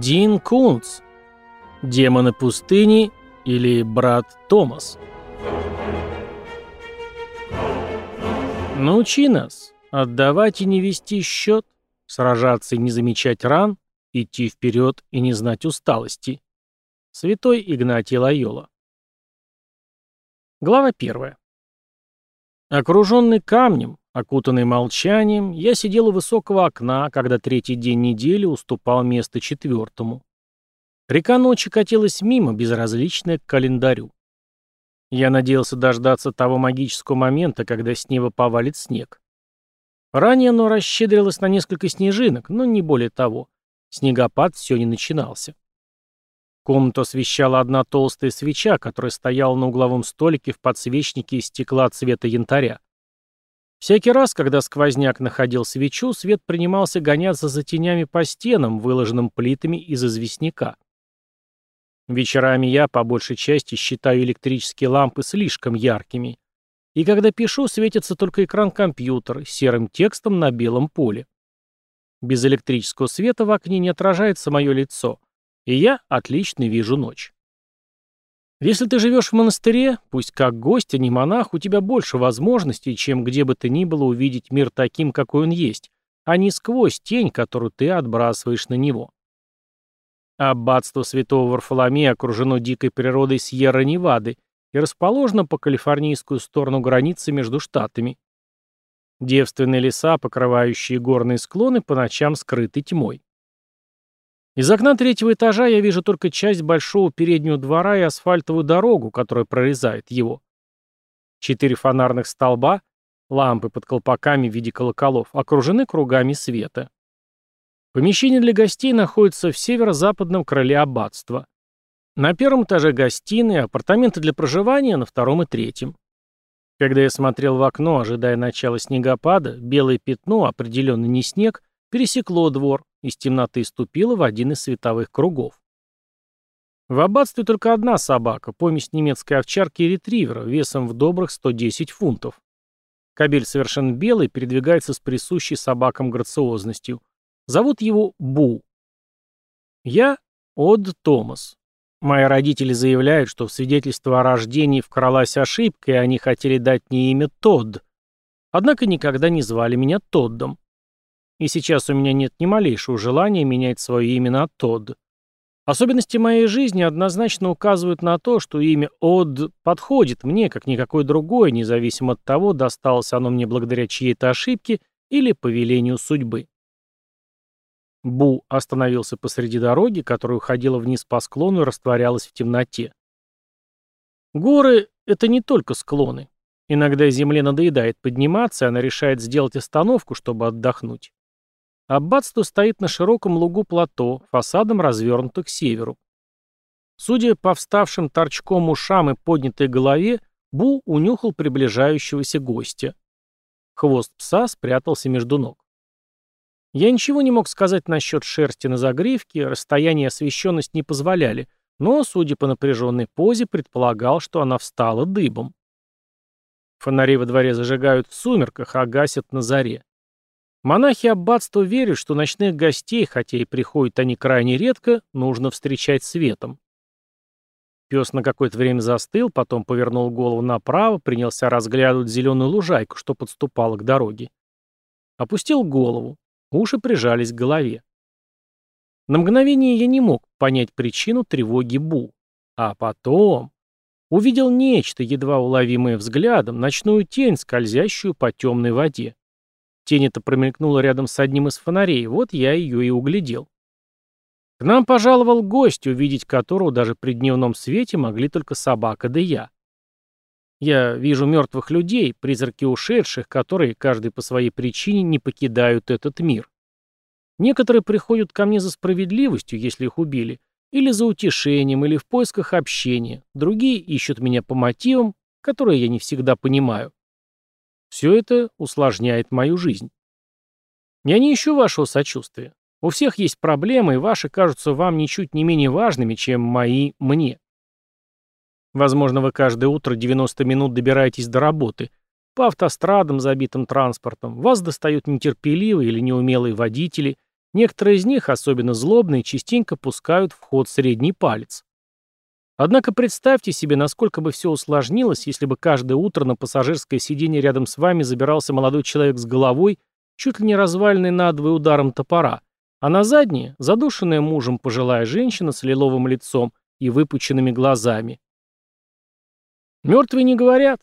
Дин Кунц. Демоны пустыни или брат Томас. Научи нас отдавать и не вести счет, сражаться и не замечать ран, идти вперед и не знать усталости. Святой Игнатий Лайола. Глава первая. Окруженный камнем, окутанный молчанием, я сидел у высокого окна, когда третий день недели уступал место четвертому. Река ночи катилась мимо, безразличная к календарю. Я надеялся дождаться того магического момента, когда с неба повалит снег. Ранее оно расщедрилось на несколько снежинок, но не более того. Снегопад все не начинался. Комнату освещала одна толстая свеча, которая стояла на угловом столике в подсвечнике из стекла цвета янтаря. Всякий раз, когда сквозняк находил свечу, свет принимался гоняться за тенями по стенам, выложенным плитами из известняка. Вечерами я, по большей части, считаю электрические лампы слишком яркими. И когда пишу, светится только экран компьютера серым текстом на белом поле. Без электрического света в окне не отражается мое лицо, и я отлично вижу ночь. Если ты живешь в монастыре, пусть как гость, а не монах, у тебя больше возможностей, чем где бы ты ни было увидеть мир таким, какой он есть, а не сквозь тень, которую ты отбрасываешь на него. Аббатство святого Варфоломея окружено дикой природой Сьерра-Невады и расположено по калифорнийскую сторону границы между штатами. Девственные леса, покрывающие горные склоны, по ночам скрыты тьмой. Из окна третьего этажа я вижу только часть большого переднего двора и асфальтовую дорогу, которая прорезает его. Четыре фонарных столба, лампы под колпаками в виде колоколов, окружены кругами света. Помещение для гостей находится в северо-западном крыле аббатства. На первом этаже гостиные, апартаменты для проживания на втором и третьем. Когда я смотрел в окно, ожидая начала снегопада, белое пятно, определенно не снег, пересекло двор, из темноты ступила в один из световых кругов. В аббатстве только одна собака, помесь немецкой овчарки и ретривера, весом в добрых 110 фунтов. Кабель совершенно белый, передвигается с присущей собакам грациозностью. Зовут его Бу. Я Од Томас. Мои родители заявляют, что в свидетельство о рождении вкралась ошибка, и они хотели дать мне имя Тодд. Однако никогда не звали меня Тоддом. И сейчас у меня нет ни малейшего желания менять свое имя на Тодд. Особенности моей жизни однозначно указывают на то, что имя Од подходит мне, как никакое другое, независимо от того, досталось оно мне благодаря чьей-то ошибке или по велению судьбы. Бу остановился посреди дороги, которая уходила вниз по склону и растворялась в темноте. Горы — это не только склоны. Иногда земле надоедает подниматься, и она решает сделать остановку, чтобы отдохнуть. Аббатство стоит на широком лугу плато, фасадом развернуто к северу. Судя по вставшим торчком ушам и поднятой голове, Бу унюхал приближающегося гостя. Хвост пса спрятался между ног. Я ничего не мог сказать насчет шерсти на загривке, расстояние и освещенность не позволяли, но, судя по напряженной позе, предполагал, что она встала дыбом. Фонари во дворе зажигают в сумерках, а гасят на заре. Монахи аббатства верят, что ночных гостей, хотя и приходят они крайне редко, нужно встречать светом. Пес на какое-то время застыл, потом повернул голову направо, принялся разглядывать зеленую лужайку, что подступала к дороге. Опустил голову. Уши прижались к голове. На мгновение я не мог понять причину тревоги Бу. А потом увидел нечто, едва уловимое взглядом, ночную тень, скользящую по темной воде. Тень эта промелькнула рядом с одним из фонарей, вот я ее и углядел. К нам пожаловал гость, увидеть которого даже при дневном свете могли только собака да я. Я вижу мертвых людей, призраки ушедших, которые, каждый по своей причине, не покидают этот мир. Некоторые приходят ко мне за справедливостью, если их убили, или за утешением, или в поисках общения, другие ищут меня по мотивам, которые я не всегда понимаю. Все это усложняет мою жизнь. Я не ищу вашего сочувствия. У всех есть проблемы, и ваши кажутся вам ничуть не менее важными, чем мои мне. Возможно, вы каждое утро 90 минут добираетесь до работы. По автострадам, забитым транспортом. Вас достают нетерпеливые или неумелые водители, Некоторые из них, особенно злобные, частенько пускают в ход средний палец. Однако представьте себе, насколько бы все усложнилось, если бы каждое утро на пассажирское сиденье рядом с вами забирался молодой человек с головой, чуть ли не разваленный надвое ударом топора, а на заднее – задушенная мужем пожилая женщина с лиловым лицом и выпученными глазами. Мертвые не говорят.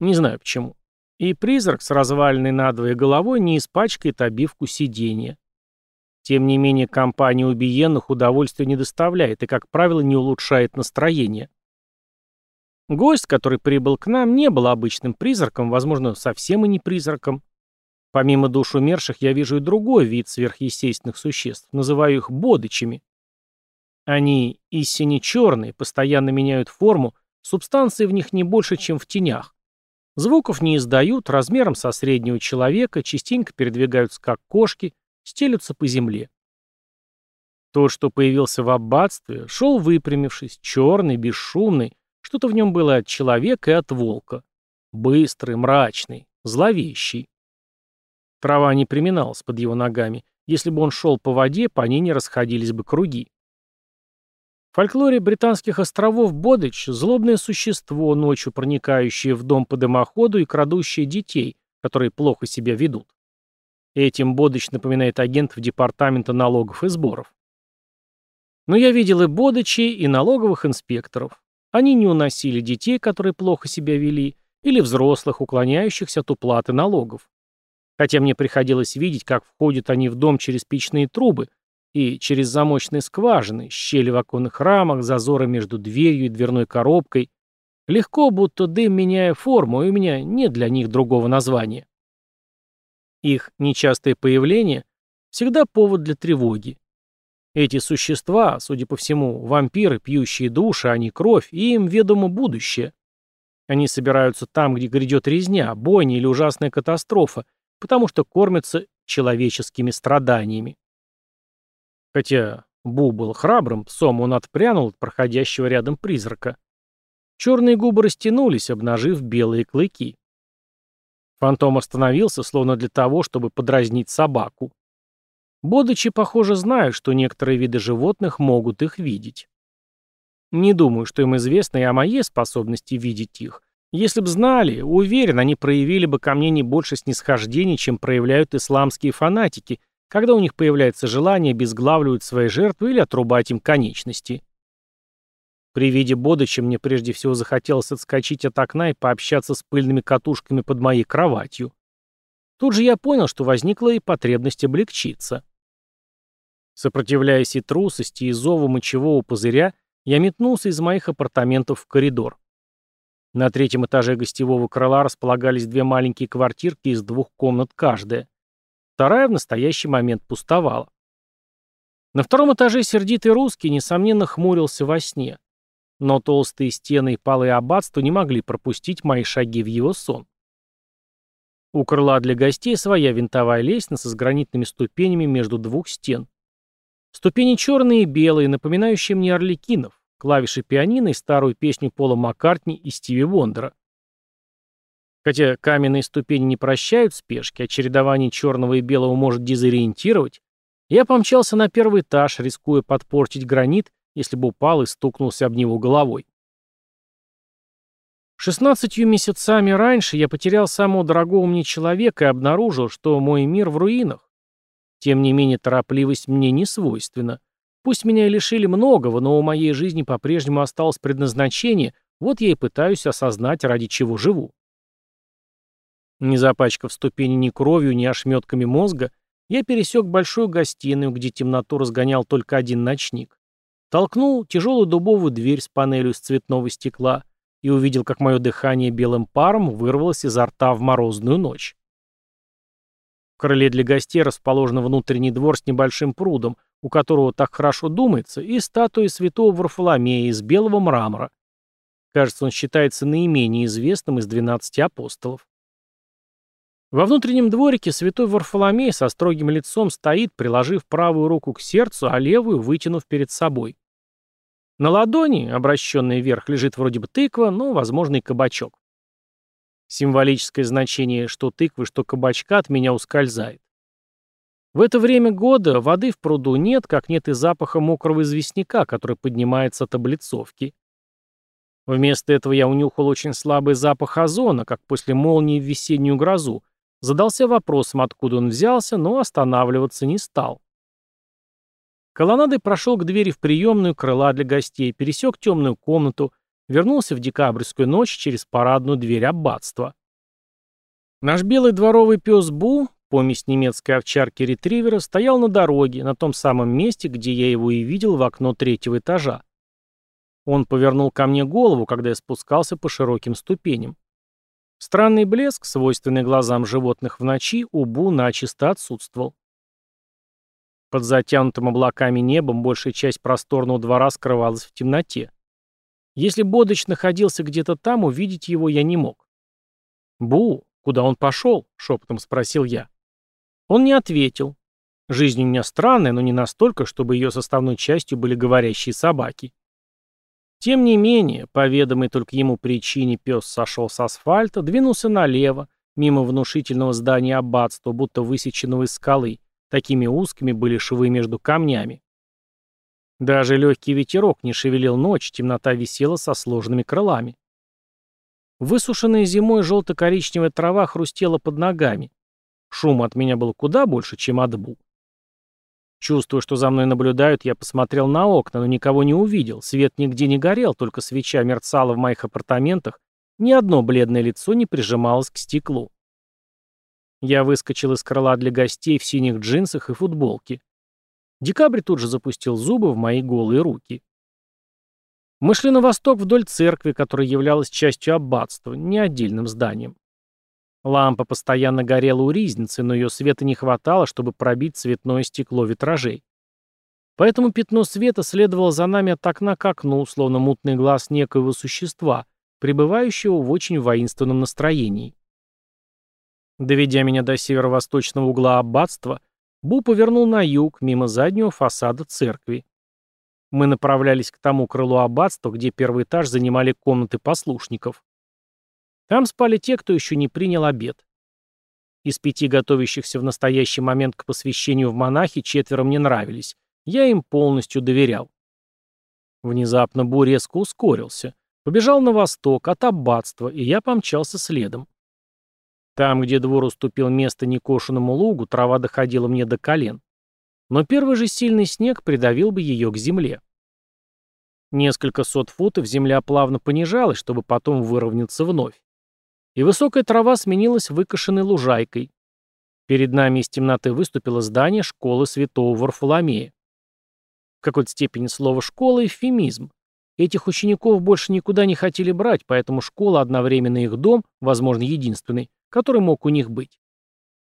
Не знаю почему. И призрак с разваленной надвое головой не испачкает обивку сиденья. Тем не менее, компания убиенных удовольствия не доставляет и, как правило, не улучшает настроение. Гость, который прибыл к нам, не был обычным призраком, возможно, совсем и не призраком. Помимо душ умерших, я вижу и другой вид сверхъестественных существ, называю их бодычами. Они истине черные, постоянно меняют форму, субстанции в них не больше, чем в тенях. Звуков не издают, размером со среднего человека, частенько передвигаются как кошки, стелются по земле. Тот, что появился в аббатстве, шел выпрямившись, черный, бесшумный, что-то в нем было от человека и от волка. Быстрый, мрачный, зловещий. Трава не приминалась под его ногами. Если бы он шел по воде, по ней не расходились бы круги. В фольклоре британских островов Бодыч – злобное существо, ночью проникающее в дом по дымоходу и крадущее детей, которые плохо себя ведут. Этим Бодыч напоминает агентов Департамента налогов и сборов. Но я видел и Бодычей, и налоговых инспекторов. Они не уносили детей, которые плохо себя вели, или взрослых, уклоняющихся от уплаты налогов. Хотя мне приходилось видеть, как входят они в дом через печные трубы и через замочные скважины, щели в оконных рамах, зазоры между дверью и дверной коробкой. Легко, будто дым меняя форму, и у меня нет для них другого названия. Их нечастое появление всегда повод для тревоги. Эти существа, судя по всему, вампиры, пьющие души, а не кровь, и им ведомо будущее. Они собираются там, где грядет резня, бойня или ужасная катастрофа, потому что кормятся человеческими страданиями. Хотя Бу был храбрым псом, он отпрянул от проходящего рядом призрака. Черные губы растянулись, обнажив белые клыки. Фантом остановился, словно для того, чтобы подразнить собаку. Бодычи, похоже, знают, что некоторые виды животных могут их видеть. Не думаю, что им известно и о моей способности видеть их. Если б знали, уверен, они проявили бы ко мне не больше снисхождения, чем проявляют исламские фанатики, когда у них появляется желание безглавливать свои жертвы или отрубать им конечности. При виде Бодыча мне прежде всего захотелось отскочить от окна и пообщаться с пыльными катушками под моей кроватью. Тут же я понял, что возникла и потребность облегчиться. Сопротивляясь и трусости, и зову мочевого пузыря, я метнулся из моих апартаментов в коридор. На третьем этаже гостевого крыла располагались две маленькие квартирки из двух комнат каждая. Вторая в настоящий момент пустовала. На втором этаже сердитый русский, несомненно, хмурился во сне но толстые стены и полы аббатства не могли пропустить мои шаги в его сон. У крыла для гостей своя винтовая лестница с гранитными ступенями между двух стен. Ступени черные и белые, напоминающие мне орликинов, клавиши пианино и старую песню Пола Маккартни и Стиви Вондера. Хотя каменные ступени не прощают спешки, а чередование черного и белого может дезориентировать, я помчался на первый этаж, рискуя подпортить гранит если бы упал и стукнулся об него головой. Шестнадцатью месяцами раньше я потерял самого дорогого мне человека и обнаружил, что мой мир в руинах. Тем не менее, торопливость мне не свойственна. Пусть меня и лишили многого, но у моей жизни по-прежнему осталось предназначение, вот я и пытаюсь осознать, ради чего живу. Не запачкав ступени ни кровью, ни ошметками мозга, я пересек большую гостиную, где темноту разгонял только один ночник. Толкнул тяжелую дубовую дверь с панелью из цветного стекла и увидел, как мое дыхание белым паром вырвалось изо рта в морозную ночь. В крыле для гостей расположен внутренний двор с небольшим прудом, у которого так хорошо думается, и статуей святого Варфоломея из белого мрамора. Кажется, он считается наименее известным из двенадцати апостолов. Во внутреннем дворике святой Варфоломей со строгим лицом стоит, приложив правую руку к сердцу, а левую вытянув перед собой. На ладони, обращенной вверх, лежит вроде бы тыква, но, возможно, и кабачок. Символическое значение что тыквы, что кабачка от меня ускользает. В это время года воды в пруду нет, как нет и запаха мокрого известняка, который поднимается от облицовки. Вместо этого я унюхал очень слабый запах озона, как после молнии в весеннюю грозу. Задался вопросом, откуда он взялся, но останавливаться не стал. Колоннадой прошел к двери в приемную крыла для гостей, пересек темную комнату, вернулся в декабрьскую ночь через парадную дверь аббатства. Наш белый дворовый пес Бу, помесь немецкой овчарки-ретривера, стоял на дороге, на том самом месте, где я его и видел в окно третьего этажа. Он повернул ко мне голову, когда я спускался по широким ступеням. Странный блеск, свойственный глазам животных в ночи, у Бу начисто отсутствовал. Под затянутым облаками небом большая часть просторного двора скрывалась в темноте. Если Бодыч находился где-то там, увидеть его я не мог. «Бу, куда он пошел?» — шепотом спросил я. Он не ответил. Жизнь у меня странная, но не настолько, чтобы ее составной частью были говорящие собаки. Тем не менее, по ведомой только ему причине пес сошел с асфальта, двинулся налево, мимо внушительного здания аббатства, будто высеченного из скалы. Такими узкими были швы между камнями. Даже легкий ветерок не шевелил ночь, темнота висела со сложными крылами. Высушенная зимой желто-коричневая трава хрустела под ногами. Шум от меня был куда больше, чем от Бу. Чувствуя, что за мной наблюдают, я посмотрел на окна, но никого не увидел. Свет нигде не горел, только свеча мерцала в моих апартаментах. Ни одно бледное лицо не прижималось к стеклу. Я выскочил из крыла для гостей в синих джинсах и футболке. Декабрь тут же запустил зубы в мои голые руки. Мы шли на восток вдоль церкви, которая являлась частью аббатства, не отдельным зданием. Лампа постоянно горела у ризницы, но ее света не хватало, чтобы пробить цветное стекло витражей. Поэтому пятно света следовало за нами от окна к окну, словно мутный глаз некоего существа, пребывающего в очень воинственном настроении. Доведя меня до северо-восточного угла аббатства, Бу повернул на юг, мимо заднего фасада церкви. Мы направлялись к тому крылу аббатства, где первый этаж занимали комнаты послушников. Там спали те, кто еще не принял обед. Из пяти готовящихся в настоящий момент к посвящению в монахи четверо мне нравились. Я им полностью доверял. Внезапно Бу резко ускорился. Побежал на восток, от аббатства, и я помчался следом. Там, где двор уступил место некошенному лугу, трава доходила мне до колен. Но первый же сильный снег придавил бы ее к земле. Несколько сот футов земля плавно понижалась, чтобы потом выровняться вновь и высокая трава сменилась выкошенной лужайкой. Перед нами из темноты выступило здание школы святого Варфоломея. В какой-то степени слово «школа» — эвфемизм. Этих учеников больше никуда не хотели брать, поэтому школа одновременно их дом, возможно, единственный, который мог у них быть.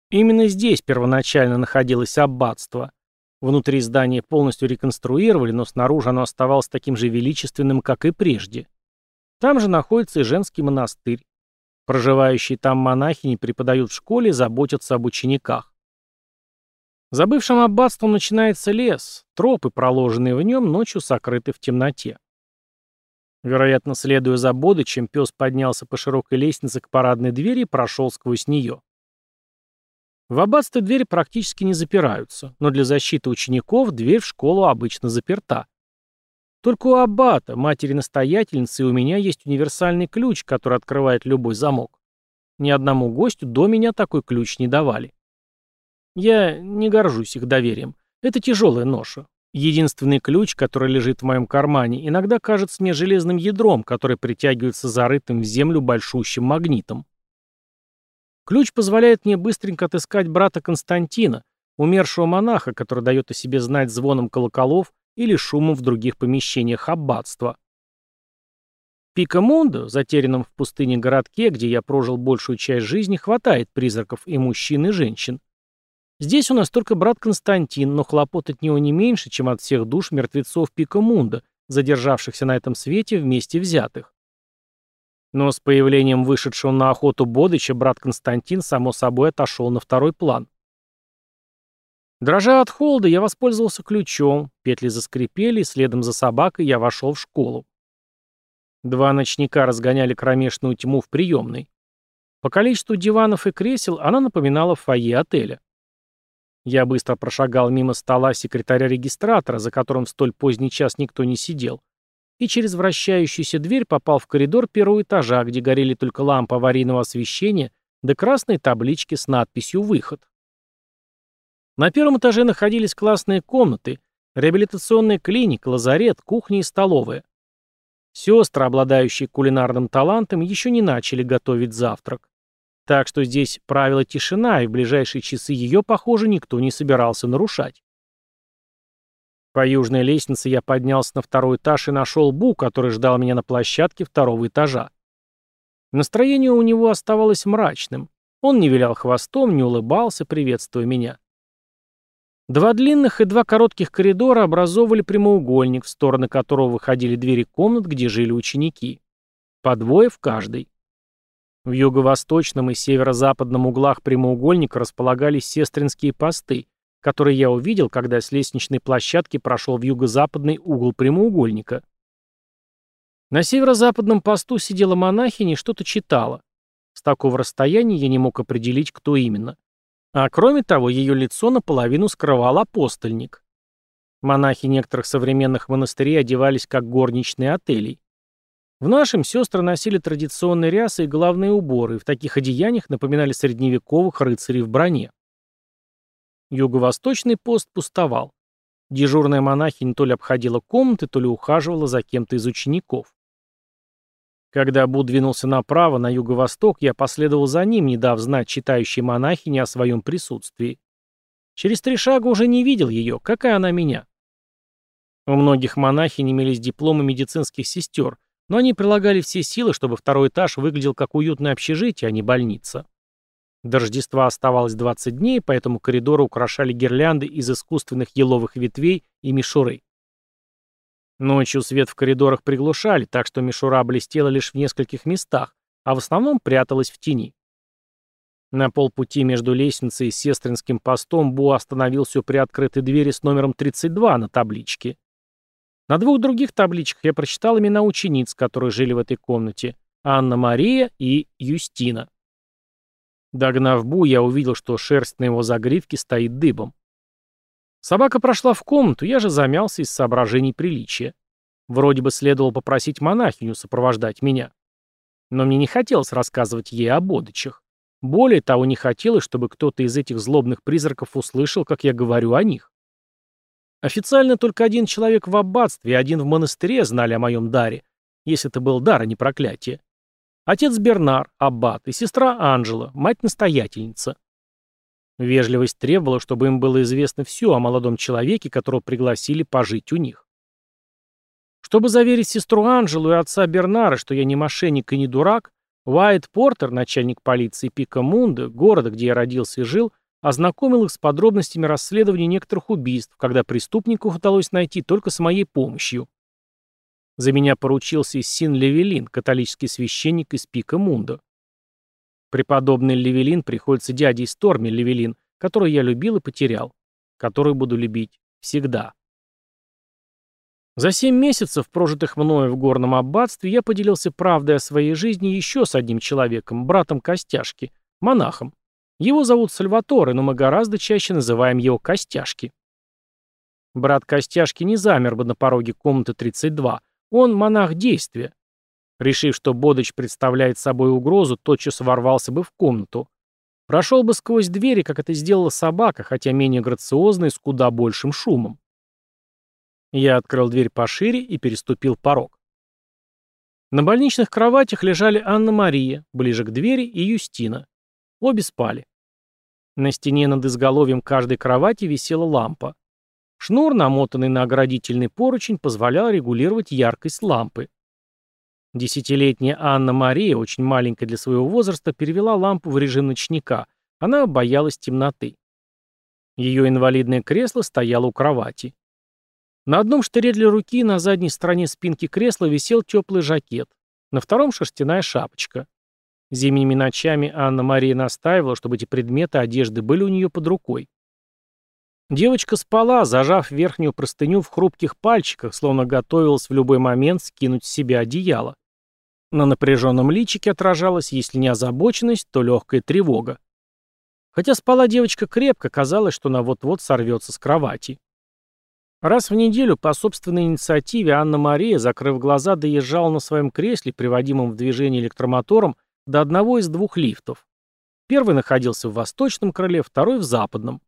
Именно здесь первоначально находилось аббатство. Внутри здания полностью реконструировали, но снаружи оно оставалось таким же величественным, как и прежде. Там же находится и женский монастырь. Проживающие там монахини преподают в школе и заботятся об учениках. За бывшим аббатством начинается лес, тропы, проложенные в нем, ночью сокрыты в темноте. Вероятно, следуя за Бодычем, пес поднялся по широкой лестнице к парадной двери и прошел сквозь нее. В аббатстве двери практически не запираются, но для защиты учеников дверь в школу обычно заперта. Только у аббата, матери-настоятельницы, у меня есть универсальный ключ, который открывает любой замок. Ни одному гостю до меня такой ключ не давали. Я не горжусь их доверием. Это тяжелая ноша. Единственный ключ, который лежит в моем кармане, иногда кажется мне железным ядром, которое притягивается зарытым в землю большущим магнитом. Ключ позволяет мне быстренько отыскать брата Константина, умершего монаха, который дает о себе знать звоном колоколов или шумом в других помещениях аббатства. Пикамондо, затерянном в пустыне городке, где я прожил большую часть жизни, хватает призраков и мужчин, и женщин. Здесь у нас только брат Константин, но хлопот от него не меньше, чем от всех душ мертвецов Пикамунда, задержавшихся на этом свете вместе взятых. Но с появлением вышедшего на охоту Бодыча брат Константин, само собой, отошел на второй план. Дрожа от холода, я воспользовался ключом, петли заскрипели, и следом за собакой я вошел в школу. Два ночника разгоняли кромешную тьму в приемной. По количеству диванов и кресел она напоминала фойе отеля. Я быстро прошагал мимо стола секретаря-регистратора, за которым в столь поздний час никто не сидел, и через вращающуюся дверь попал в коридор первого этажа, где горели только лампы аварийного освещения да красные таблички с надписью «Выход». На первом этаже находились классные комнаты, реабилитационная клиника, лазарет, кухня и столовая. Сестры, обладающие кулинарным талантом, еще не начали готовить завтрак. Так что здесь правила тишина, и в ближайшие часы ее, похоже, никто не собирался нарушать. По южной лестнице я поднялся на второй этаж и нашел Бу, который ждал меня на площадке второго этажа. Настроение у него оставалось мрачным. Он не вилял хвостом, не улыбался, приветствуя меня. Два длинных и два коротких коридора образовывали прямоугольник, в стороны которого выходили двери комнат, где жили ученики. По двое в каждой. В юго-восточном и северо-западном углах прямоугольника располагались сестринские посты, который я увидел, когда с лестничной площадки прошел в юго-западный угол прямоугольника. На северо-западном посту сидела монахиня и что-то читала. С такого расстояния я не мог определить, кто именно. А кроме того, ее лицо наполовину скрывал апостольник. Монахи некоторых современных монастырей одевались как горничные отелей. В нашем сестры носили традиционные рясы и головные уборы, и в таких одеяниях напоминали средневековых рыцарей в броне. Юго-восточный пост пустовал. Дежурная монахиня то ли обходила комнаты, то ли ухаживала за кем-то из учеников. Когда Бу двинулся направо, на юго-восток, я последовал за ним, не дав знать читающей монахине о своем присутствии. Через три шага уже не видел ее, какая она меня. У многих монахинь имелись дипломы медицинских сестер, но они прилагали все силы, чтобы второй этаж выглядел как уютное общежитие, а не больница. До Рождества оставалось 20 дней, поэтому коридоры украшали гирлянды из искусственных еловых ветвей и мишуры. Ночью свет в коридорах приглушали, так что мишура блестела лишь в нескольких местах, а в основном пряталась в тени. На полпути между лестницей и сестринским постом Бу остановился у приоткрытой двери с номером 32 на табличке. На двух других табличках я прочитал имена учениц, которые жили в этой комнате – Анна-Мария и Юстина. Догнав Бу, я увидел, что шерсть на его загривке стоит дыбом. Собака прошла в комнату, я же замялся из соображений приличия. Вроде бы следовало попросить монахиню сопровождать меня. Но мне не хотелось рассказывать ей об одычах. Более того, не хотелось, чтобы кто-то из этих злобных призраков услышал, как я говорю о них. Официально только один человек в аббатстве и один в монастыре знали о моем даре, если это был дар, а не проклятие. Отец Бернар, аббат, и сестра Анжела, мать-настоятельница. Вежливость требовала, чтобы им было известно все о молодом человеке, которого пригласили пожить у них. Чтобы заверить сестру Анжелу и отца Бернара, что я не мошенник и не дурак, Уайт Портер, начальник полиции Пика Мунда, города, где я родился и жил, ознакомил их с подробностями расследования некоторых убийств, когда преступников удалось найти только с моей помощью. За меня поручился Син Левелин, католический священник из Пика Мунда. Преподобный Левелин приходится дядей Сторми Левелин, которую я любил и потерял, которую буду любить всегда. За семь месяцев, прожитых мною в горном аббатстве, я поделился правдой о своей жизни еще с одним человеком, братом Костяшки, монахом. Его зовут Сальваторе, но мы гораздо чаще называем его Костяшки. Брат Костяшки не замер бы на пороге комнаты 32, он монах действия. Решив, что Бодыч представляет собой угрозу, тотчас ворвался бы в комнату. Прошел бы сквозь двери, как это сделала собака, хотя менее грациозно и с куда большим шумом. Я открыл дверь пошире и переступил порог. На больничных кроватях лежали Анна-Мария, ближе к двери, и Юстина. Обе спали. На стене над изголовьем каждой кровати висела лампа. Шнур, намотанный на оградительный поручень, позволял регулировать яркость лампы. Десятилетняя Анна-Мария, очень маленькая для своего возраста, перевела лампу в режим ночника. Она боялась темноты. Ее инвалидное кресло стояло у кровати. На одном штыре для руки на задней стороне спинки кресла висел теплый жакет, на втором шерстяная шапочка. Зимними ночами Анна-Мария настаивала, чтобы эти предметы одежды были у нее под рукой. Девочка спала, зажав верхнюю простыню в хрупких пальчиках, словно готовилась в любой момент скинуть с себя одеяло. На напряженном личике отражалась, если не озабоченность, то легкая тревога. Хотя спала девочка крепко, казалось, что она вот-вот сорвется с кровати. Раз в неделю по собственной инициативе Анна-Мария, закрыв глаза, доезжала на своем кресле, приводимом в движение электромотором, до одного из двух лифтов. Первый находился в восточном крыле, второй в западном.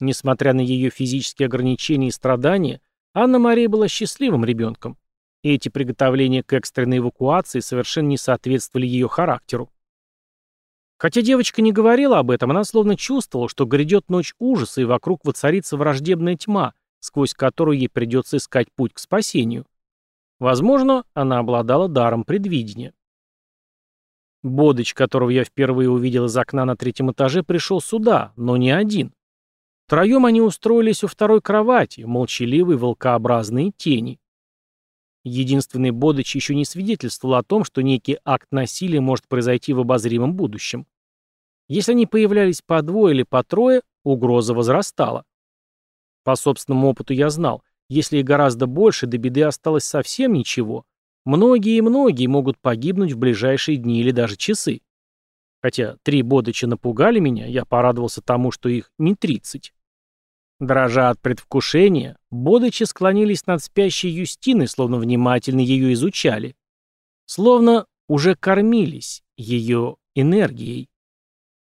Несмотря на ее физические ограничения и страдания, Анна-Мария была счастливым ребенком, эти приготовления к экстренной эвакуации совершенно не соответствовали ее характеру. Хотя девочка не говорила об этом, она словно чувствовала, что грядет ночь ужаса, и вокруг воцарится враждебная тьма, сквозь которую ей придется искать путь к спасению. Возможно, она обладала даром предвидения. Бодыч, которого я впервые увидел из окна на третьем этаже, пришел сюда, но не один. Втроем они устроились у второй кровати, молчаливые волкообразные тени. Единственный Бодыч еще не свидетельствовал о том, что некий акт насилия может произойти в обозримом будущем. Если они появлялись по двое или по трое, угроза возрастала. По собственному опыту я знал, если и гораздо больше, до беды осталось совсем ничего. Многие и многие могут погибнуть в ближайшие дни или даже часы. Хотя три бодыча напугали меня, я порадовался тому, что их не тридцать. Дрожа от предвкушения, бодычи склонились над спящей Юстиной, словно внимательно ее изучали. Словно уже кормились ее энергией.